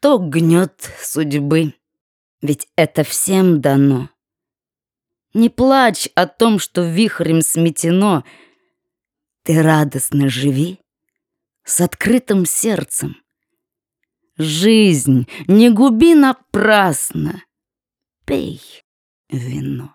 что гнет судьбы, ведь это всем дано. Не плачь о том, что вихрем сметено, Ты радостно живи с открытым сердцем. Жизнь не губи напрасно, пей вино.